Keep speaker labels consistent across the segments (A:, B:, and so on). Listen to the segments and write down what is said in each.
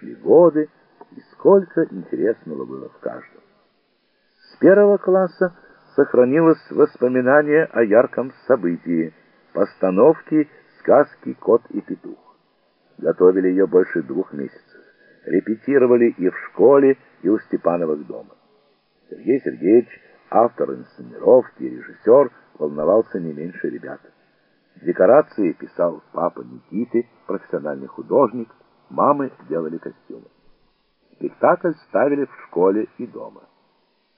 A: шли годы, и сколько интересного было в каждом. С первого класса сохранилось воспоминание о ярком событии – постановке сказки «Кот и петух». Готовили ее больше двух месяцев. Репетировали и в школе, и у Степановых дома. Сергей Сергеевич, автор инсценировки и режиссер, волновался не меньше ребят. Декорации писал папа Никиты, профессиональный художник, мамы делали костюмы. Спектакль ставили в школе и дома.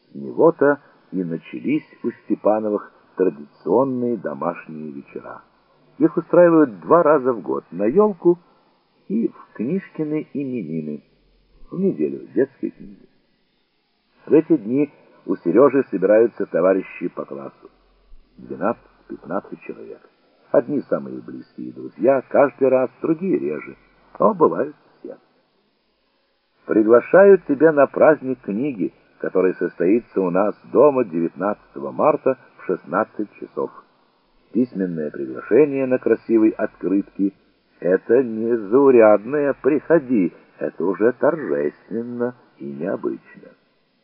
A: С него-то и начались у Степановых традиционные домашние вечера. Их устраивают два раза в год на елку и в книжкины именины, в неделю детской книги. В эти дни у Сережи собираются товарищи по классу. 12-15 человек. Одни самые близкие друзья, каждый раз, другие реже, но бывают все. Приглашаю тебя на праздник книги, который состоится у нас дома 19 марта в 16 часов. Письменное приглашение на красивой открытке — это не заурядное «приходи», это уже торжественно и необычно.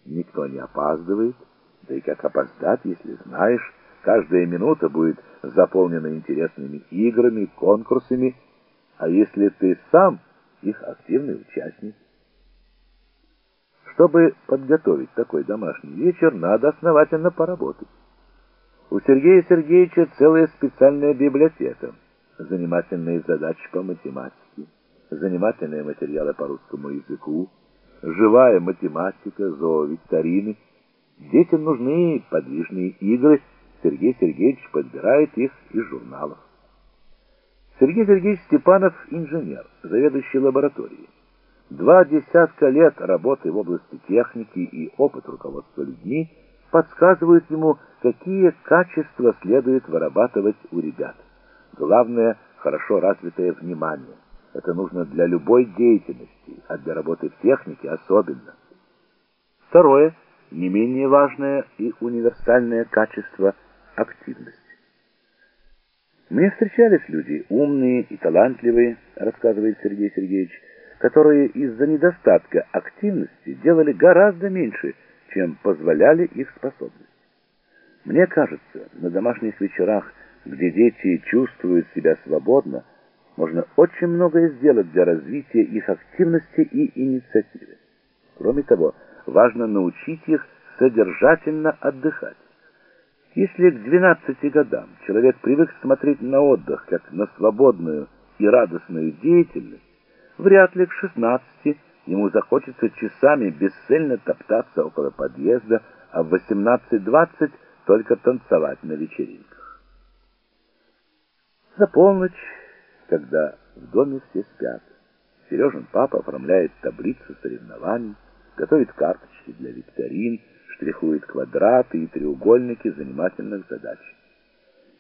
A: Никто не опаздывает, да и как опоздать, если знаешь, каждая минута будет заполнена интересными играми, конкурсами, а если ты сам их активный участник. Чтобы подготовить такой домашний вечер, надо основательно поработать. У Сергея Сергеевича целая специальная библиотека, занимательные задачи по математике, занимательные материалы по русскому языку, живая математика, зоовикторины. Детям нужны подвижные игры, Сергей Сергеевич подбирает их из журналов. Сергей Сергеевич Степанов – инженер, заведующий лабораторией. Два десятка лет работы в области техники и опыт руководства людьми подсказывают ему, какие качества следует вырабатывать у ребят. Главное – хорошо развитое внимание. Это нужно для любой деятельности, а для работы в технике особенно. Второе, не менее важное и универсальное качество – активность. Мне встречались люди умные и талантливые, рассказывает Сергей Сергеевич, которые из-за недостатка активности делали гораздо меньше, чем позволяли их способности. Мне кажется, на домашних вечерах, где дети чувствуют себя свободно, можно очень многое сделать для развития их активности и инициативы. Кроме того, важно научить их содержательно отдыхать. Если к 12 годам человек привык смотреть на отдых как на свободную и радостную деятельность, Вряд ли к 16 ему захочется часами бесцельно топтаться около подъезда, а в 18-20 только танцевать на вечеринках. За полночь, когда в доме все спят, Сережин папа оформляет таблицу соревнований, готовит карточки для викторин, штрихует квадраты и треугольники занимательных задач.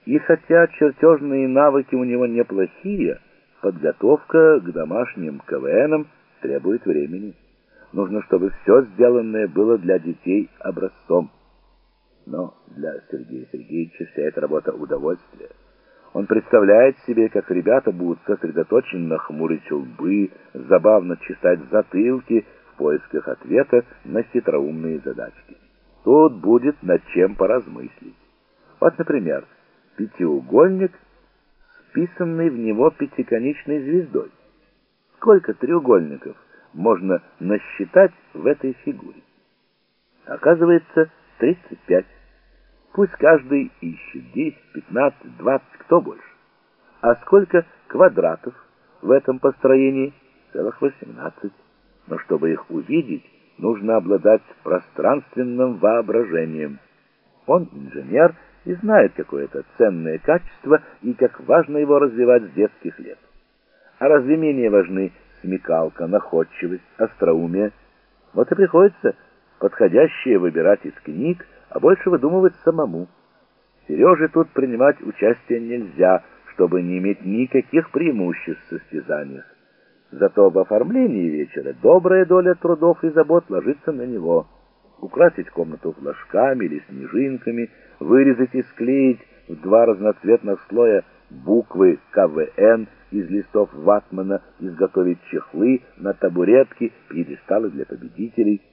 A: И хотя чертежные навыки у него неплохие, Подготовка к домашним КВНам требует времени. Нужно, чтобы все сделанное было для детей образцом. Но для Сергея Сергеевича вся эта работа удовольствие. Он представляет себе, как ребята будут сосредоточенно хмурить лбы, забавно чесать затылки поисках ответа на хитроумные задачки. Тут будет над чем поразмыслить. Вот, например, пятиугольник — вписанной в него пятиконечной звездой. Сколько треугольников можно насчитать в этой фигуре? Оказывается, 35. Пусть каждый ищет 10, 15, 20, кто больше. А сколько квадратов в этом построении? Целых 18. Но чтобы их увидеть, нужно обладать пространственным воображением. Он инженер и знает, какое это ценное качество и как важно его развивать с детских лет. А разве менее важны смекалка, находчивость, остроумие? Вот и приходится подходящее выбирать из книг, а больше выдумывать самому. Сереже тут принимать участие нельзя, чтобы не иметь никаких преимуществ в состязаниях. Зато в оформлении вечера добрая доля трудов и забот ложится на него – украсить комнату флажками или снежинками, вырезать и склеить в два разноцветных слоя буквы КВН из листов ватмана, изготовить чехлы на табуретки, пьедесталы для победителей –